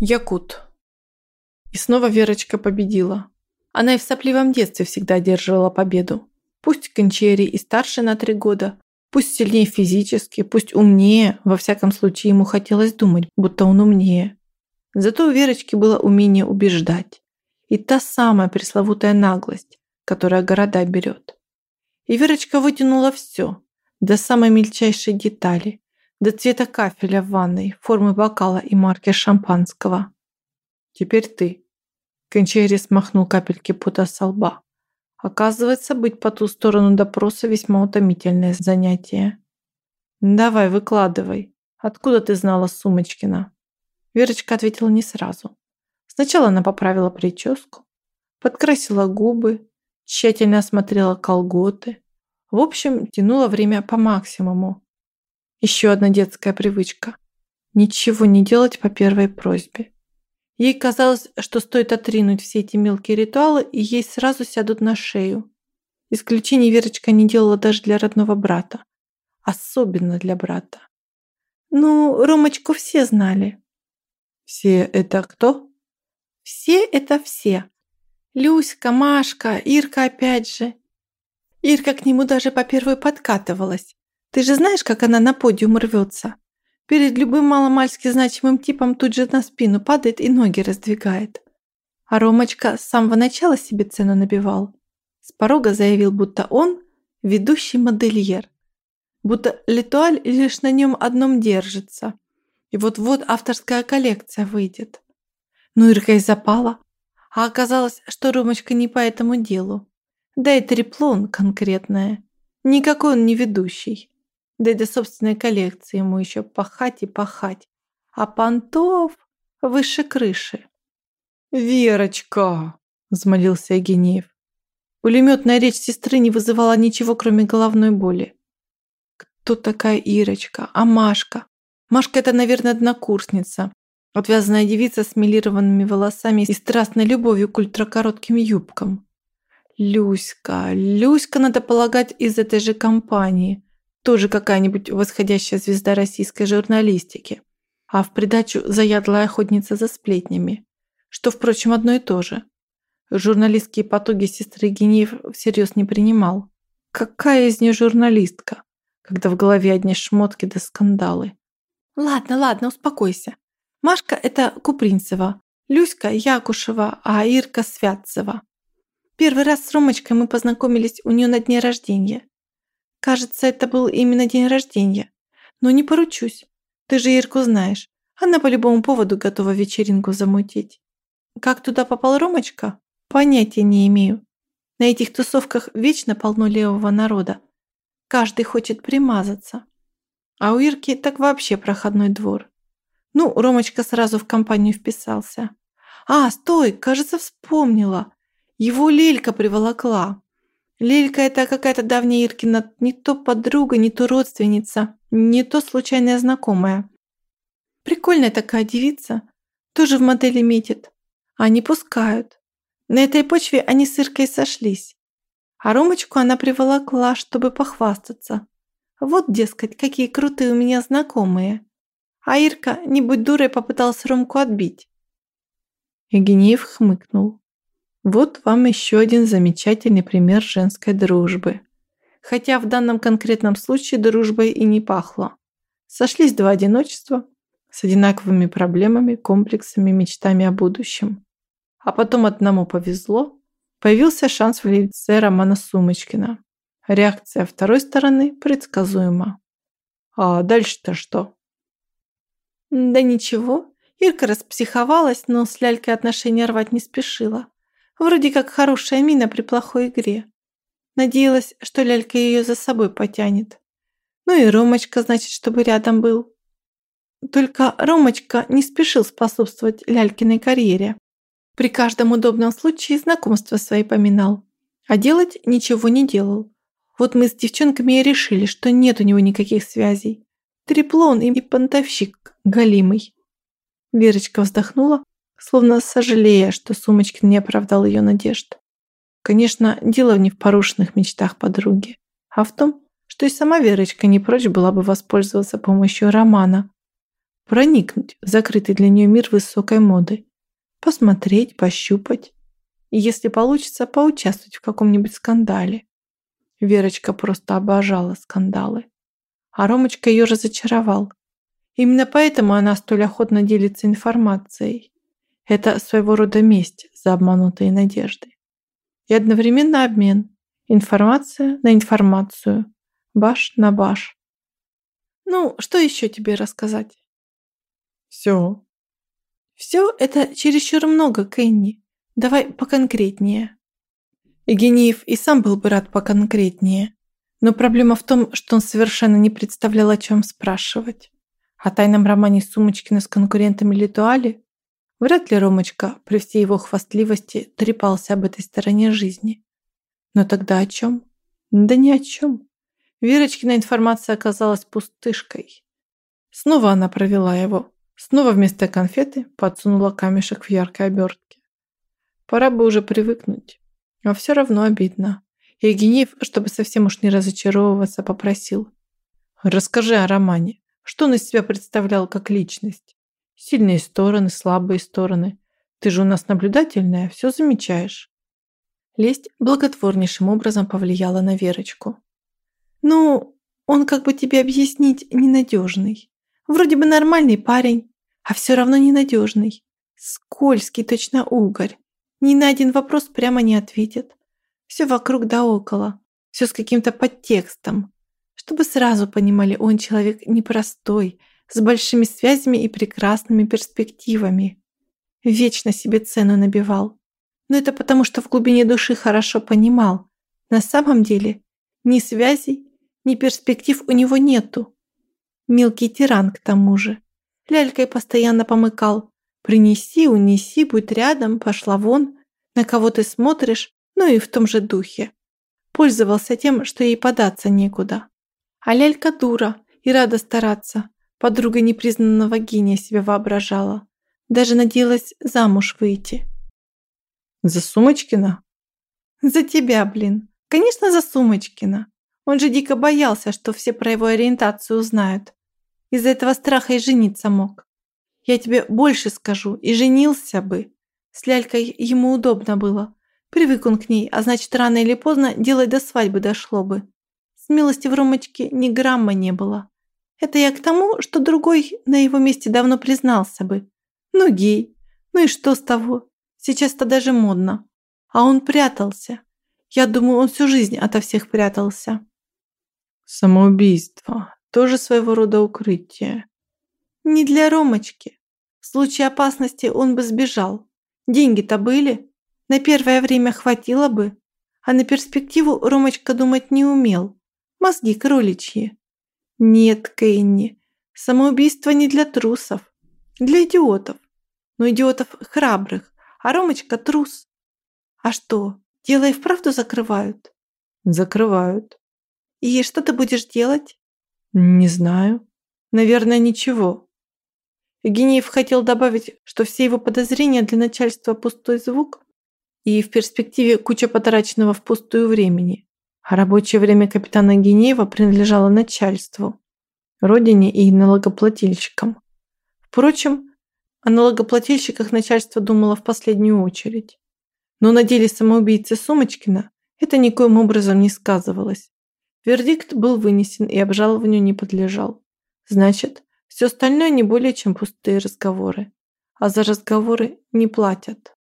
Якут. И снова Верочка победила. Она и в сопливом детстве всегда одерживала победу. Пусть Кончери и старше на три года, пусть сильнее физически, пусть умнее, во всяком случае ему хотелось думать, будто он умнее. Зато у Верочки было умение убеждать. И та самая пресловутая наглость, которая города берет. И Верочка вытянула все, до самой мельчайшей детали, до цвета кафеля в ванной, формы бокала и марки шампанского. «Теперь ты». Кончери смахнул капельки пота со лба. Оказывается, быть по ту сторону допроса весьма утомительное занятие. «Давай, выкладывай. Откуда ты знала Сумочкина?» Верочка ответила не сразу. Сначала она поправила прическу, подкрасила губы, тщательно осмотрела колготы. В общем, тянула время по максимуму, еще одна детская привычка. Ничего не делать по первой просьбе. Ей казалось, что стоит отринуть все эти мелкие ритуалы, и ей сразу сядут на шею. Исключений Верочка не делала даже для родного брата. Особенно для брата. Ну, Ромочку все знали. Все это кто? Все это все. Люська, Машка, Ирка опять же. Ирка к нему даже по первой подкатывалась. Ты же знаешь, как она на подиум рвется? Перед любым маломальски значимым типом тут же на спину падает и ноги раздвигает. А Ромочка с самого начала себе цену набивал. С порога заявил, будто он ведущий модельер. Будто Литуаль лишь на нем одном держится. И вот-вот авторская коллекция выйдет. Ну, Ирка и запала. А оказалось, что Ромочка не по этому делу. Да и треплон конкретное. Никакой он не ведущий. Да и до собственной коллекции ему еще пахать и пахать. А понтов выше крыши. «Верочка!» – взмолился Евгеньев. Пулеметная речь сестры не вызывала ничего, кроме головной боли. Кто такая Ирочка? А Машка? Машка – это, наверное, однокурсница. Отвязанная девица с милированными волосами и страстной любовью к ультракоротким юбкам. Люська. Люська, надо полагать, из этой же компании тоже какая-нибудь восходящая звезда российской журналистики, а в придачу заядлая охотница за сплетнями, что, впрочем, одно и то же. Журналистские потуги сестры Генеев всерьез не принимал. Какая из нее журналистка, когда в голове одни шмотки да скандалы? Ладно, ладно, успокойся. Машка – это Купринцева, Люська – Якушева, а Ирка – Святцева. Первый раз с Ромочкой мы познакомились у нее на дне рождения. Кажется, это был именно день рождения. Но не поручусь. Ты же Ирку знаешь. Она по любому поводу готова вечеринку замутить. Как туда попал Ромочка? Понятия не имею. На этих тусовках вечно полно левого народа. Каждый хочет примазаться. А у Ирки так вообще проходной двор. Ну, Ромочка сразу в компанию вписался. А, стой, кажется, вспомнила. Его Лелька приволокла. Лилька – это какая-то давняя Иркина, не то подруга, не то родственница, не то случайная знакомая. Прикольная такая девица, тоже в модели метит. Они пускают. На этой почве они с Иркой сошлись. А Ромочку она приволокла, чтобы похвастаться. Вот, дескать, какие крутые у меня знакомые. А Ирка, не будь дурой, попытался Ромку отбить. Евгеньев хмыкнул. Вот вам еще один замечательный пример женской дружбы. Хотя в данном конкретном случае дружбой и не пахло. Сошлись два одиночества с одинаковыми проблемами, комплексами, мечтами о будущем. А потом одному повезло, появился шанс в лице Романа Сумочкина. Реакция второй стороны предсказуема. А дальше-то что? Да ничего. Ирка распсиховалась, но с лялькой отношения рвать не спешила. Вроде как хорошая мина при плохой игре. Надеялась, что лялька ее за собой потянет. Ну и Ромочка, значит, чтобы рядом был. Только Ромочка не спешил способствовать лялькиной карьере. При каждом удобном случае знакомство свои поминал. А делать ничего не делал. Вот мы с девчонками и решили, что нет у него никаких связей. Треплон и понтовщик галимый. Верочка вздохнула, словно сожалея, что Сумочкин не оправдал ее надежд. Конечно, дело не в порушенных мечтах подруги, а в том, что и сама Верочка не прочь была бы воспользоваться помощью Романа. проникнуть в закрытый для нее мир высокой моды, посмотреть, пощупать и, если получится, поучаствовать в каком-нибудь скандале. Верочка просто обожала скандалы. А Ромочка ее разочаровал. Именно поэтому она столь охотно делится информацией. Это своего рода месть за обманутые надежды. И одновременно обмен. Информация на информацию. Баш на баш. Ну, что еще тебе рассказать? Все. Все это чересчур много, Кенни. Давай поконкретнее. Евгениев и сам был бы рад поконкретнее. Но проблема в том, что он совершенно не представлял, о чем спрашивать. О тайном романе Сумочкина с конкурентами Литуали вряд ли Ромочка при всей его хвастливости трепался об этой стороне жизни. Но тогда о чем? Да ни о чем. Верочкина информация оказалась пустышкой. Снова она провела его. Снова вместо конфеты подсунула камешек в яркой обертке. Пора бы уже привыкнуть. А все равно обидно. Евгеньев, чтобы совсем уж не разочаровываться, попросил. «Расскажи о романе. Что он из себя представлял как личность? Сильные стороны, слабые стороны. Ты же у нас наблюдательная, все замечаешь. Лесть благотворнейшим образом повлияла на Верочку. Ну, он, как бы тебе объяснить, ненадежный. Вроде бы нормальный парень, а все равно ненадежный. Скользкий, точно угорь. Ни на один вопрос прямо не ответит. Все вокруг да около. Все с каким-то подтекстом чтобы сразу понимали, он человек непростой, с большими связями и прекрасными перспективами. Вечно себе цену набивал. Но это потому, что в глубине души хорошо понимал. На самом деле ни связей, ни перспектив у него нету. Мелкий тиран к тому же. Лялькой постоянно помыкал. Принеси, унеси, будь рядом, пошла вон. На кого ты смотришь, ну и в том же духе. Пользовался тем, что ей податься некуда. А лялька дура и рада стараться. Подруга непризнанного гения себя воображала. Даже надеялась замуж выйти. За Сумочкина? За тебя, блин. Конечно, за Сумочкина. Он же дико боялся, что все про его ориентацию узнают. Из-за этого страха и жениться мог. Я тебе больше скажу, и женился бы. С лялькой ему удобно было. Привык он к ней, а значит, рано или поздно дело до свадьбы дошло бы. Смелости в Ромочке ни грамма не было. Это я к тому, что другой на его месте давно признался бы. Ну, гей. Ну и что с того? Сейчас-то даже модно. А он прятался. Я думаю, он всю жизнь ото всех прятался. Самоубийство. Тоже своего рода укрытие. Не для Ромочки. В случае опасности он бы сбежал. Деньги-то были. На первое время хватило бы. А на перспективу Ромочка думать не умел. Мозги кроличьи. Нет, Кенни, самоубийство не для трусов. Для идиотов. Но идиотов храбрых. А Ромочка трус. А что, дело и вправду закрывают? Закрывают. И что ты будешь делать? Не знаю. Наверное, ничего. Евгеньев хотел добавить, что все его подозрения для начальства пустой звук и в перспективе куча потраченного впустую времени а рабочее время капитана Генеева принадлежало начальству, родине и налогоплательщикам. Впрочем, о налогоплательщиках начальство думало в последнюю очередь. Но на деле самоубийцы Сумочкина это никоим образом не сказывалось. Вердикт был вынесен и обжалованию не подлежал. Значит, все остальное не более чем пустые разговоры. А за разговоры не платят.